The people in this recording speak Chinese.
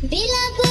Bila ku